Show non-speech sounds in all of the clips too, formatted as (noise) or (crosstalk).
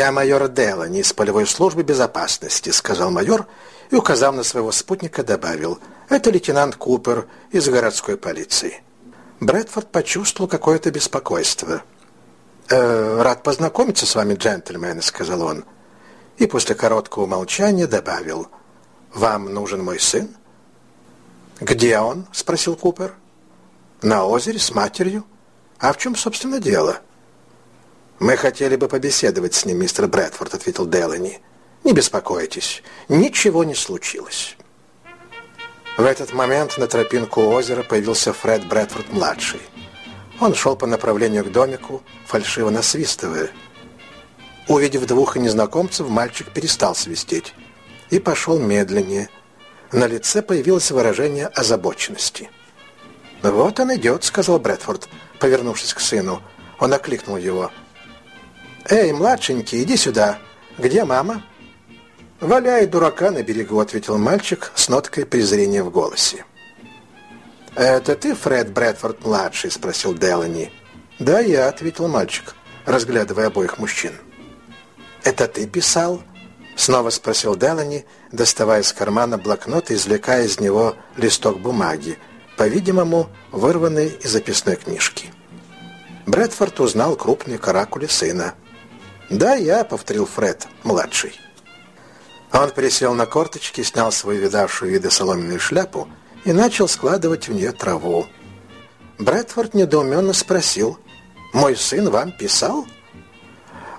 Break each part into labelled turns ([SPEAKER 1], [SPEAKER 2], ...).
[SPEAKER 1] «Я майор Делани из полевой службы безопасности», — сказал майор и, указав на своего спутника, добавил. «Это лейтенант Купер из городской полиции». Брэдфорд почувствовал какое-то беспокойство. «Э, «Рад познакомиться с вами, джентльмены», — сказал он. И после короткого молчания добавил. «Вам нужен мой сын?» «Где он?» — спросил Купер. «На озере с матерью. А в чем, собственно, дело?» «Мы хотели бы побеседовать с ним, мистер Брэдфорд», — ответил Делани. «Не беспокойтесь, ничего не случилось». В этот момент на тропинку озера появился Фред Брэдфорд-младший. Он шел по направлению к домику, фальшиво насвистывая. Увидев двух незнакомцев, мальчик перестал свистеть и пошел медленнее. На лице появилось выражение озабоченности. «Вот он идет», — сказал Брэдфорд, повернувшись к сыну. Он окликнул его. «Эй, младшенький, иди сюда. Где мама?» «Валяй дурака на берегу», — ответил мальчик с ноткой презрения в голосе. «Это ты, Фред Брэдфорд-младший?» — спросил Делани. «Да, я», — ответил мальчик, разглядывая обоих мужчин. «Это ты писал?» — снова спросил Делани, доставая из кармана блокнот и извлекая из него листок бумаги, по-видимому, вырванный из записной книжки. Брэдфорд узнал крупные каракули сына. «Да, я», — повторил Фред, младший. Он присел на корточки, снял свою видавшую виды соломенную шляпу и начал складывать в нее траву. Брэдфорд недоуменно спросил, «Мой сын вам писал?»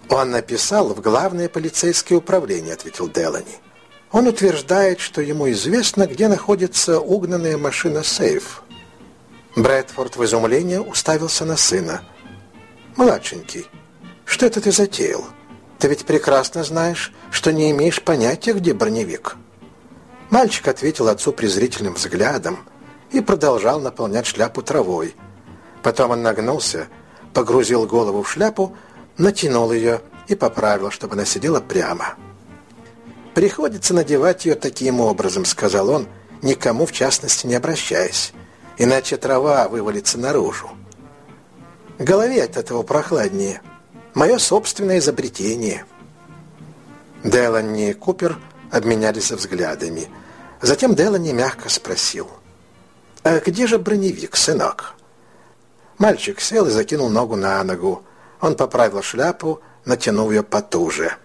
[SPEAKER 1] «Он написал в главное полицейское управление», — ответил Делани. «Он утверждает, что ему известно, где находится угнанная машина-сейф». Брэдфорд в изумлении уставился на сына. «Младшенький, что это ты затеял? Ты ведь прекрасно знаешь, что не имеешь понятия, где броневик». Мальчик ответил отцу презрительным взглядом и продолжал наполнять шляпу травой. Потом он нагнулся, погрузил голову в шляпу, натянул ее и поправил, чтобы она сидела прямо. «Приходится надевать ее таким образом», — сказал он, никому в частности не обращаясь, иначе трава вывалится наружу. Голове от этого прохладнее. Мое собственное изобретение. Делани и Купер обменялись взглядами. Затем Делани мягко спросил. «А где же броневик, сынок?» Мальчик сел и закинул ногу на ногу. Он поправил шляпу, натянув ее потуже.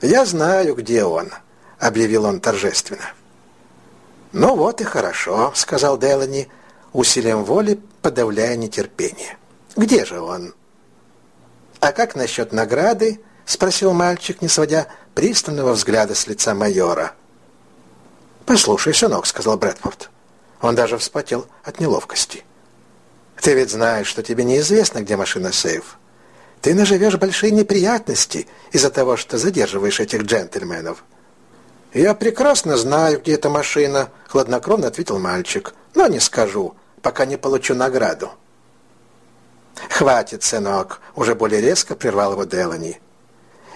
[SPEAKER 1] «Я знаю, где он», — объявил он торжественно. «Ну вот и хорошо», — сказал Делани, усилием воли подавляя нетерпение. «Где же он?» «А как насчет награды?» — спросил мальчик, не сводя пристального взгляда с лица майора. «Послушай, сынок», — сказал Брэдфорд. Он даже вспотел от неловкости. «Ты ведь знаешь, что тебе неизвестно, где машина-сейф. Ты наживешь большие неприятности из-за того, что задерживаешь этих джентльменов». «Я прекрасно знаю, где эта машина», — хладнокровно ответил мальчик. «Но не скажу, пока не получу награду». «Хватит, сынок!» — уже более резко прервал его Делани.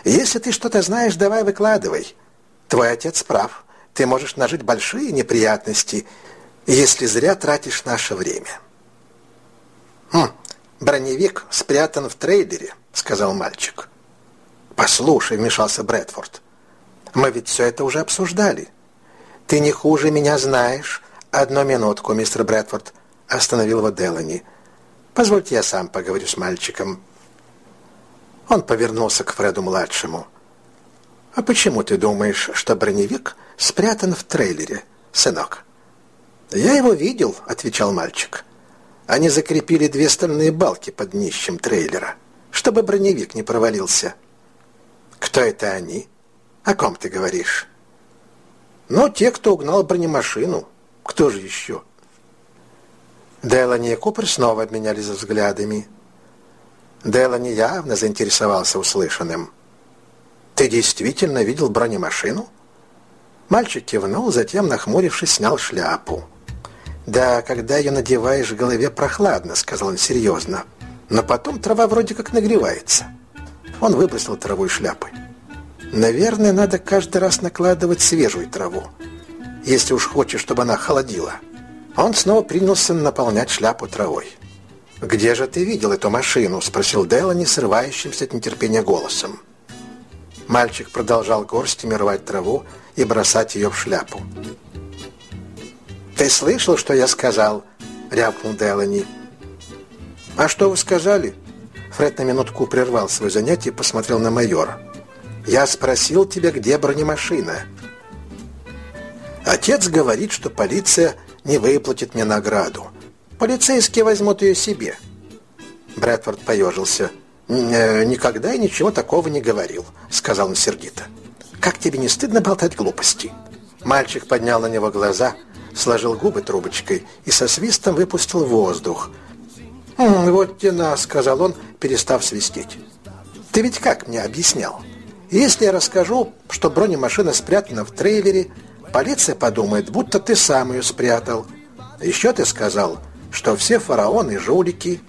[SPEAKER 1] «Если ты что-то знаешь, давай выкладывай. Твой отец прав. Ты можешь нажить большие неприятности, если зря тратишь наше время». «Хм, броневик спрятан в трейлере», — сказал мальчик. «Послушай», — вмешался Брэдфорд. «Мы ведь все это уже обсуждали. Ты не хуже меня знаешь». «Одну минутку, мистер Брэдфорд», — остановил его Делани. Позвольте я сам поговорю с мальчиком». Он повернулся к Фреду-младшему. «А почему ты думаешь, что броневик спрятан в трейлере, сынок?» «Я его видел», — отвечал мальчик. «Они закрепили две стальные балки под днищем трейлера, чтобы броневик не провалился». «Кто это они? О ком ты говоришь?» «Ну, те, кто угнал бронемашину. Кто же еще?» Делани и Купер снова обменялись взглядами. Делани явно заинтересовался услышанным. «Ты действительно видел бронемашину?» Мальчик кивнул, затем, нахмурившись, снял шляпу. «Да, когда ее надеваешь, в голове прохладно», — сказал он серьезно. «Но потом трава вроде как нагревается». Он выбросил траву и шляпы. «Наверное, надо каждый раз накладывать свежую траву, если уж хочешь, чтобы она холодила». Он снова принялся наполнять шляпу травой. «Где же ты видел эту машину?» – спросил Делани, срывающимся от нетерпения голосом. Мальчик продолжал горстями рвать траву и бросать ее в шляпу. «Ты слышал, что я сказал?» — рявкнул Делани. «А что вы сказали?» Фред на минутку прервал свое занятие и посмотрел на майора. «Я спросил тебя, где бронемашина?» «Отец говорит, что полиция не выплатит мне награду. Полицейские возьмут ее себе». Брэдфорд поежился. «Э, «Никогда я ничего такого не говорил», — сказал он сердито. «Как тебе не стыдно болтать глупости?» Мальчик поднял на него глаза — сложил губы трубочкой и со свистом выпустил воздух. «Вот тена», — сказал он, перестав свистеть. «Ты ведь как мне объяснял? Если я расскажу, что бронемашина спрятана в трейлере, полиция подумает, будто ты сам ее спрятал. Еще ты сказал, что все фараоны — жулики».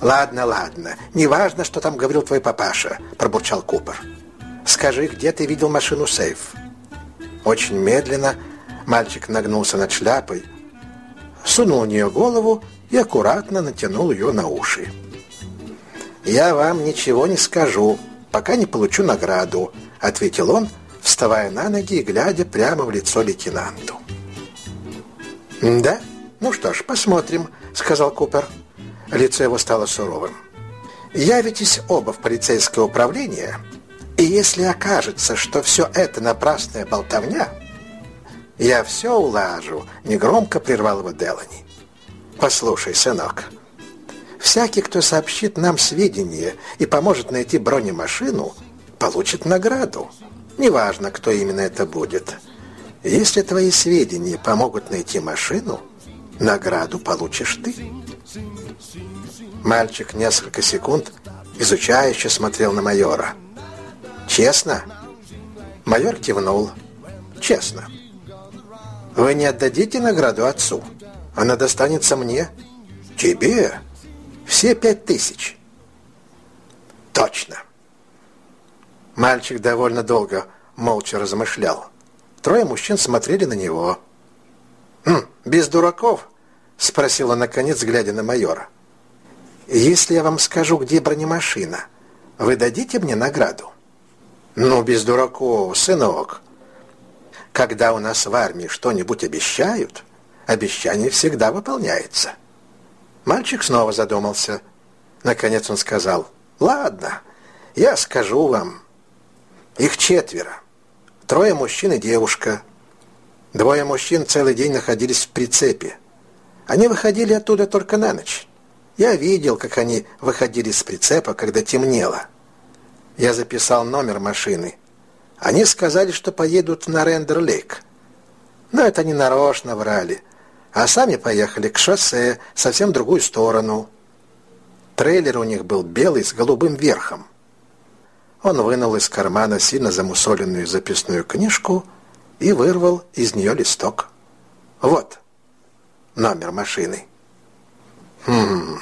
[SPEAKER 1] «Ладно, ладно, неважно, что там говорил твой папаша», — пробурчал Купер. «Скажи, где ты видел машину-сейф?» Очень медленно Мальчик нагнулся над шляпой, сунул в нее голову и аккуратно натянул ее на уши. «Я вам ничего не скажу, пока не получу награду», — ответил он, вставая на ноги и глядя прямо в лицо лейтенанту. «Да? Ну что ж, посмотрим», — сказал Купер. Лицо его стало суровым. «Явитесь оба в полицейское управление, и если окажется, что все это напрасная болтовня...» «Я все улажу», — негромко прервал его Делани. «Послушай, сынок, всякий, кто сообщит нам сведения и поможет найти бронемашину, получит награду. Неважно, кто именно это будет. Если твои сведения помогут найти машину, награду получишь ты». Мальчик несколько секунд изучающе смотрел на майора. «Честно?» Майор кивнул. «Честно». Вы не отдадите награду отцу? Она достанется мне. Тебе? Все пять тысяч. Точно. Мальчик довольно долго молча размышлял. Трое мужчин смотрели на него. «Хм, «Без дураков?» — спросила наконец, глядя на майора. «Если я вам скажу, где бронемашина, вы дадите мне награду?» «Ну, без дураков, сынок. Когда у нас в армии что-нибудь обещают, обещание всегда выполняется. Мальчик снова задумался. Наконец он сказал, «Ладно, я скажу вам. Их четверо. Трое мужчин и девушка. Двое мужчин целый день находились в прицепе. Они выходили оттуда только на ночь. Я видел, как они выходили с прицепа, когда темнело. Я записал номер машины они сказали, что поедут на Рендер-Лейк. Но это они нарочно врали. А сами поехали к шоссе, совсем другую сторону. Трейлер у них был белый с голубым верхом. Он вынул из кармана сильно замусоленную записную книжку и вырвал из нее листок. Вот номер машины. Хм...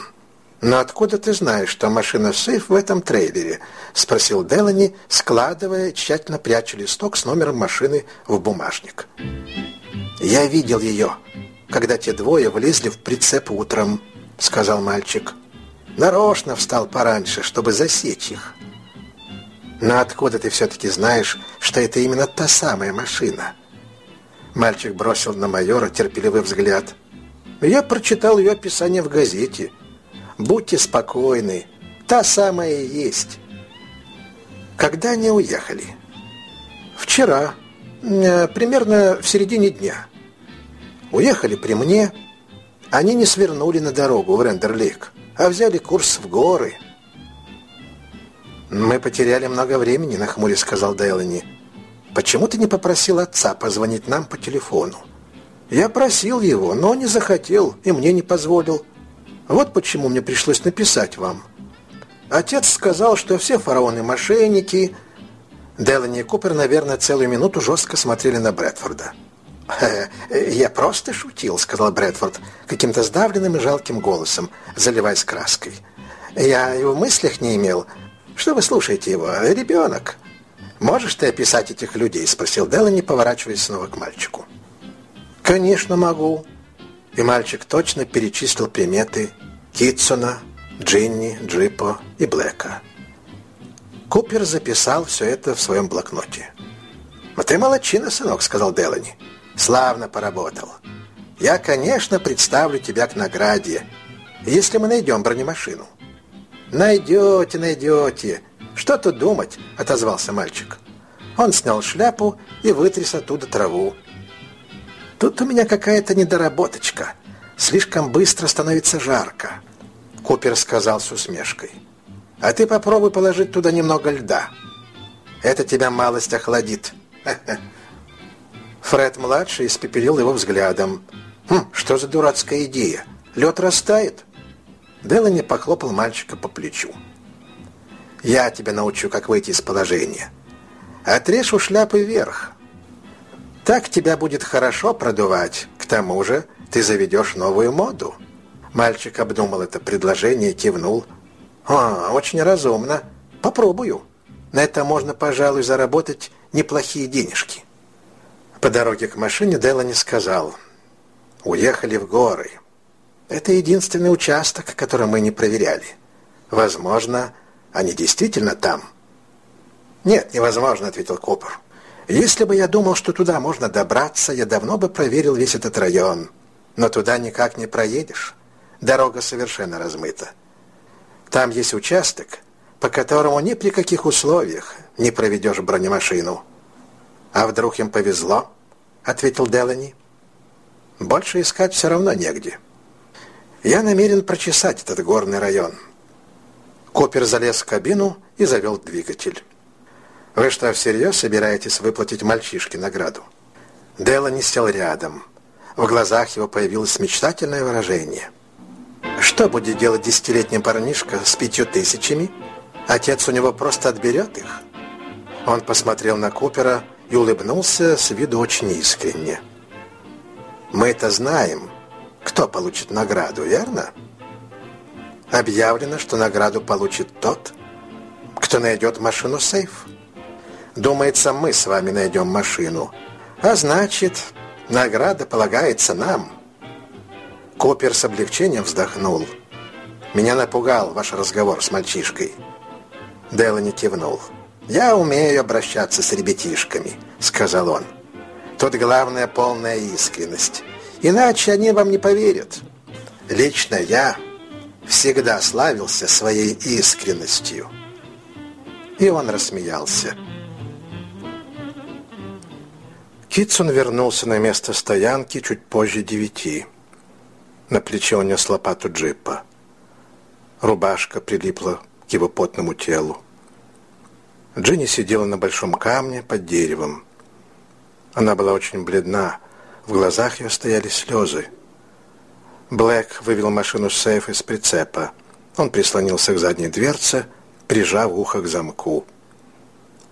[SPEAKER 1] «Но откуда ты знаешь, что машина-сейф в этом трейлере?» — спросил Делани, складывая, тщательно пряча листок с номером машины в бумажник. «Я видел ее, когда те двое влезли в прицеп утром», — сказал мальчик. «Нарочно встал пораньше, чтобы засечь их». «Но откуда ты все-таки знаешь, что это именно та самая машина?» Мальчик бросил на майора терпеливый взгляд. «Я прочитал ее описание в газете». Будьте спокойны, та самая и есть. Когда они уехали? Вчера, э, примерно в середине дня. Уехали при мне. Они не свернули на дорогу в Рендерлейк, а взяли курс в горы. «Мы потеряли много времени», — нахмурясь сказал Делани. «Почему ты не попросил отца позвонить нам по телефону?» «Я просил его, но не захотел и мне не позволил». Вот почему мне пришлось написать вам. Отец сказал, что все фараоны мошенники. Делани и Купер, наверное, целую минуту жестко смотрели на Брэдфорда. «Я просто шутил», — сказал Брэдфорд каким-то сдавленным и жалким голосом, заливаясь краской. «Я и в мыслях не имел. Что вы слушаете его? Ребенок». «Можешь ты описать этих людей?» — спросил Делани, поворачиваясь снова к мальчику. «Конечно могу», и мальчик точно перечислил приметы Китсона, Джинни, Джипо и Блэка. Купер записал все это в своем блокноте. «Но ты молодчина, сынок», — сказал Делани. «Славно поработал. Я, конечно, представлю тебя к награде, если мы найдем бронемашину». «Найдете, найдете. Что тут думать?» — отозвался мальчик. Он снял шляпу и вытряс оттуда траву. «Тут у меня какая-то недоработочка. Слишком быстро становится жарко», — Купер сказал с усмешкой. «А ты попробуй положить туда немного льда. Это тебя малость охладит». (laughs) Фред-младший испепелил его взглядом. «Хм, что за дурацкая идея? Лед растает?» Делани похлопал мальчика по плечу. «Я тебя научу, как выйти из положения. Отрежь у шляпы вверх. Так тебя будет хорошо продувать. К тому же ты заведешь новую моду». Мальчик обдумал это предложение и кивнул. «О, очень разумно. Попробую. На это можно, пожалуй, заработать неплохие денежки». По дороге к машине Делани сказал. «Уехали в горы. Это единственный участок, который мы не проверяли. Возможно, они действительно там. Нет, невозможно, ответил Копер. Если бы я думал, что туда можно добраться, я давно бы проверил весь этот район. Но туда никак не проедешь. Дорога совершенно размыта. Там есть участок, по которому ни при каких условиях не проведешь бронемашину. А вдруг им повезло? Ответил Делани. Больше искать все равно негде. Я намерен прочесать этот горный район. Копер залез в кабину и завел двигатель. Вы что, всерьез собираетесь выплатить мальчишке награду? Делани сел рядом. В глазах его появилось мечтательное выражение. Что будет делать десятилетний парнишка с пятью тысячами? Отец у него просто отберет их. Он посмотрел на Купера и улыбнулся с виду очень искренне. Мы это знаем, кто получит награду, верно? Объявлено, что награду получит тот, кто найдет машину-сейф. Думается, мы с вами найдем машину. А значит, награда полагается нам. Копер с облегчением вздохнул. Меня напугал ваш разговор с мальчишкой. Делани кивнул. «Я умею обращаться с ребятишками», — сказал он. «Тут главная полная искренность. Иначе они вам не поверят. Лично я всегда славился своей искренностью. И он рассмеялся. Китсон вернулся на место стоянки чуть позже девяти. На плече он нес лопату джипа. Рубашка прилипла к его потному телу. Джинни сидела на большом камне под деревом. Она была очень бледна, в глазах ее стояли слезы. Блэк вывел машину с сейфа из прицепа. Он прислонился к задней дверце, прижав ухо к замку.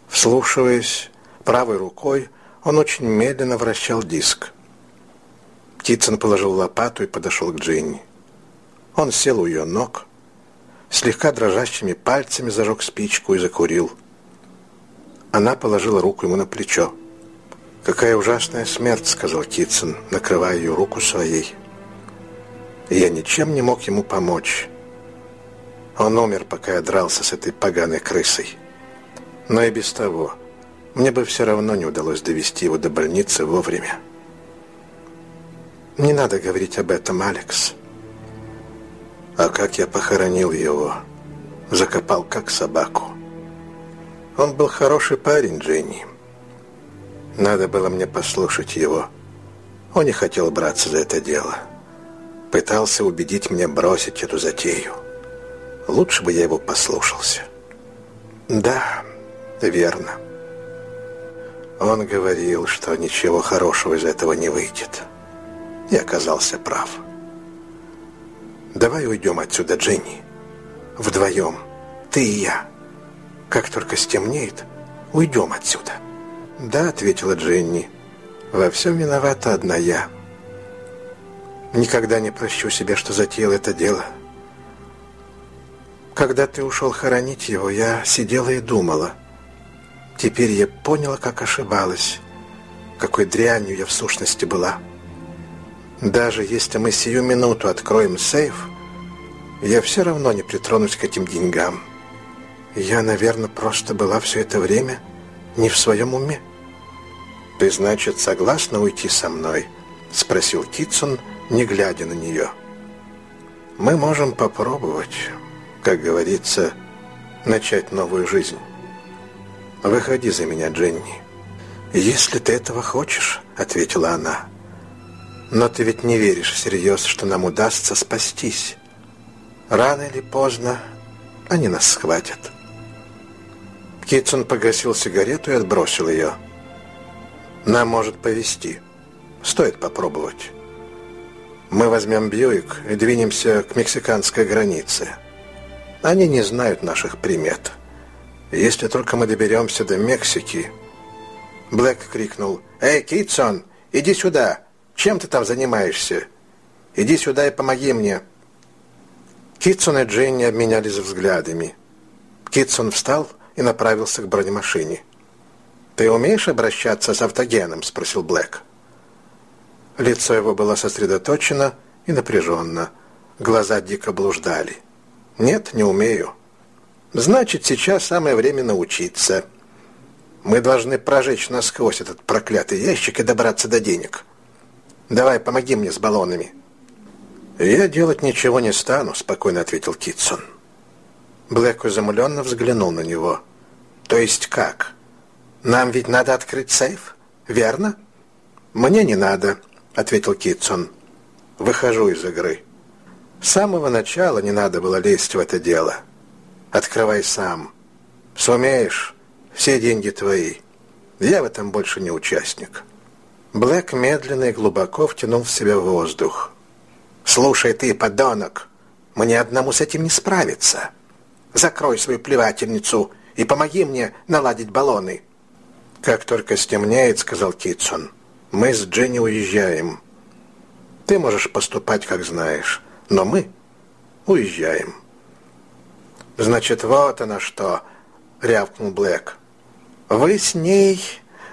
[SPEAKER 1] Вслушиваясь, правой рукой он очень медленно вращал диск. Птицын положил лопату и подошел к Джинни. Он сел у ее ног, слегка дрожащими пальцами зажег спичку и закурил. Она положила руку ему на плечо. «Какая ужасная смерть», — сказал Китсон, накрывая ее руку своей. И я ничем не мог ему помочь. Он умер, пока я дрался с этой поганой крысой. Но и без того, мне бы все равно не удалось довести его до больницы вовремя. Не надо говорить об этом, Алекс. А как я похоронил его? Закопал как собаку. Он был хороший парень, Дженни. Надо было мне послушать его. Он не хотел браться за это дело. Пытался убедить меня бросить эту затею. Лучше бы я его послушался. Да, верно. Он говорил, что ничего хорошего из этого не выйдет. И оказался прав. Давай уйдем отсюда, Дженни. Вдвоем. Ты и я. Как только стемнеет, уйдем отсюда. «Да», — ответила Дженни, — «во всем виновата одна я. Никогда не прощу себе, что затеял это дело. Когда ты ушел хоронить его, я сидела и думала. Теперь я поняла, как ошибалась, какой дрянью я в сущности была. Даже если мы сию минуту откроем сейф, я все равно не притронусь к этим деньгам. Я, наверное, просто была все это время не в своем уме. «Ты, значит, согласна уйти со мной?» — спросил Китсон, не глядя на нее. «Мы можем попробовать, как говорится, начать новую жизнь. Выходи за меня, Дженни». «Если ты этого хочешь», — ответила она. «Но ты ведь не веришь всерьез, что нам удастся спастись. Рано или поздно они нас схватят». Китсон погасил сигарету и отбросил ее. «Нам может повезти. Стоит попробовать. Мы возьмем Бьюик и двинемся к мексиканской границе. Они не знают наших примет. Если только мы доберемся до Мексики...» Блэк крикнул. «Эй, Китсон, иди сюда! Чем ты там занимаешься? Иди сюда и помоги мне!» Китсон и Дженни обменялись взглядами. Китсон встал и направился к бронемашине. «Ты умеешь обращаться с автогеном?» – спросил Блэк. Лицо его было сосредоточено и напряженно. Глаза дико блуждали. «Нет, не умею». «Значит, сейчас самое время научиться. Мы должны прожечь насквозь этот проклятый ящик и добраться до денег. Давай, помоги мне с баллонами». «Я делать ничего не стану», – спокойно ответил Китсон. Блэк изумленно взглянул на него. «То есть как? Нам ведь надо открыть сейф, верно?» «Мне не надо», — ответил Китсон. «Выхожу из игры. С самого начала не надо было лезть в это дело. Открывай сам. Сумеешь, все деньги твои. Я в этом больше не участник». Блэк медленно и глубоко втянул в себя воздух. «Слушай ты, подонок, мне одному с этим не справиться». Закрой свою плевательницу и помоги мне наладить баллоны». «Как только стемнеет, — сказал Китсон, — мы с Дженни уезжаем. Ты можешь поступать, как знаешь, но мы уезжаем». «Значит, вот она что!» — рявкнул Блэк. «Вы с ней...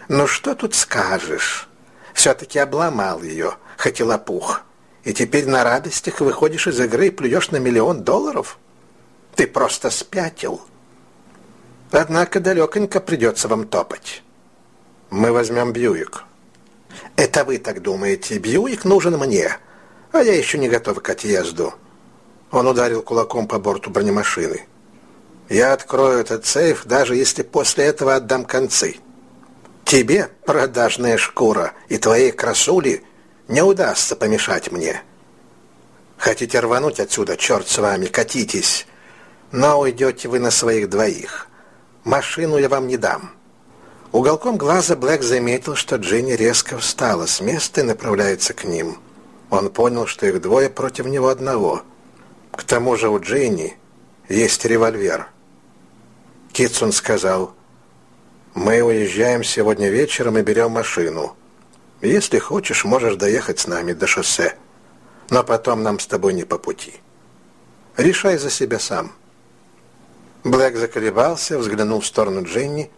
[SPEAKER 1] Ну что тут скажешь? Все-таки обломал ее, хоть и лопух. И теперь на радостях выходишь из игры и плюешь на миллион долларов?» Ты просто спятил. Однако далеконько придется вам топать. Мы возьмем Бьюик. Это вы так думаете. Бьюик нужен мне, а я еще не готов к отъезду. Он ударил кулаком по борту бронемашины. Я открою этот сейф, даже если после этого отдам концы. Тебе, продажная шкура, и твоей красули не удастся помешать мне. Хотите рвануть отсюда, черт с вами, катитесь. Но уйдете вы на своих двоих. Машину я вам не дам». Уголком глаза Блэк заметил, что Дженни резко встала с места и направляется к ним. Он понял, что их двое против него одного. К тому же у Дженни есть револьвер. Китсон сказал, «Мы уезжаем сегодня вечером и берем машину. Если хочешь, можешь доехать с нами до шоссе. Но потом нам с тобой не по пути. Решай за себя сам». Блэк заколебался, взглянул в сторону Дженни,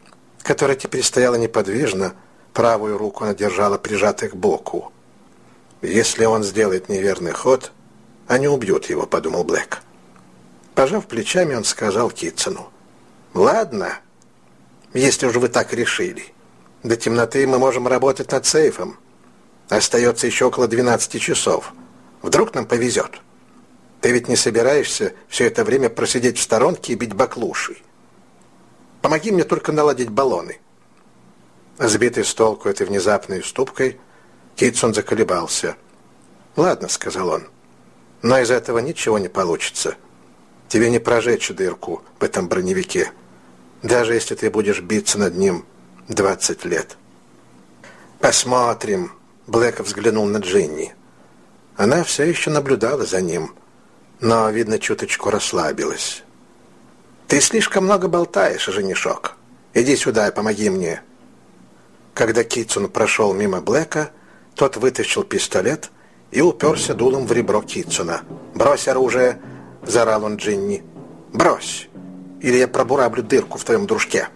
[SPEAKER 1] которая теперь стояла неподвижно, правую руку она держала прижатой к боку. «Если он сделает неверный ход, они убьют его», — подумал Блэк. Пожав плечами, он сказал Китсону. «Ладно, если уж вы так решили. До темноты мы можем работать над сейфом. Остается еще около 12 часов. Вдруг нам повезет». Ты ведь не собираешься все это время просидеть в сторонке и бить баклуши. Помоги мне только наладить баллоны». Сбитый с толку этой внезапной уступкой, Китсон заколебался. «Ладно», — сказал он, — «но из этого ничего не получится. Тебе не прожечь дырку в этом броневике, даже если ты будешь биться над ним двадцать лет». «Посмотрим», — Блэк взглянул на Джинни. Она все еще наблюдала за ним — но, видно, чуточку расслабилась. «Ты слишком много болтаешь, женишок. Иди сюда и помоги мне». Когда Китсон прошел мимо Блэка, тот вытащил пистолет и уперся дулом в ребро Китсона. «Брось оружие!» – заорал он Джинни. «Брось! Или я пробураблю дырку в твоем дружке!»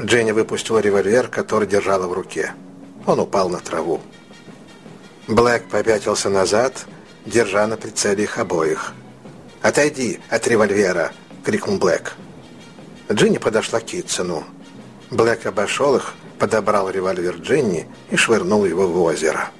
[SPEAKER 1] Джинни выпустила револьвер, который держала в руке. Он упал на траву. Блэк попятился назад держа на прицеле их обоих. «Отойди от револьвера!» — крикнул Блэк. Джинни подошла к Китсону. Блэк обошел их, подобрал револьвер Джинни и швырнул его в озеро.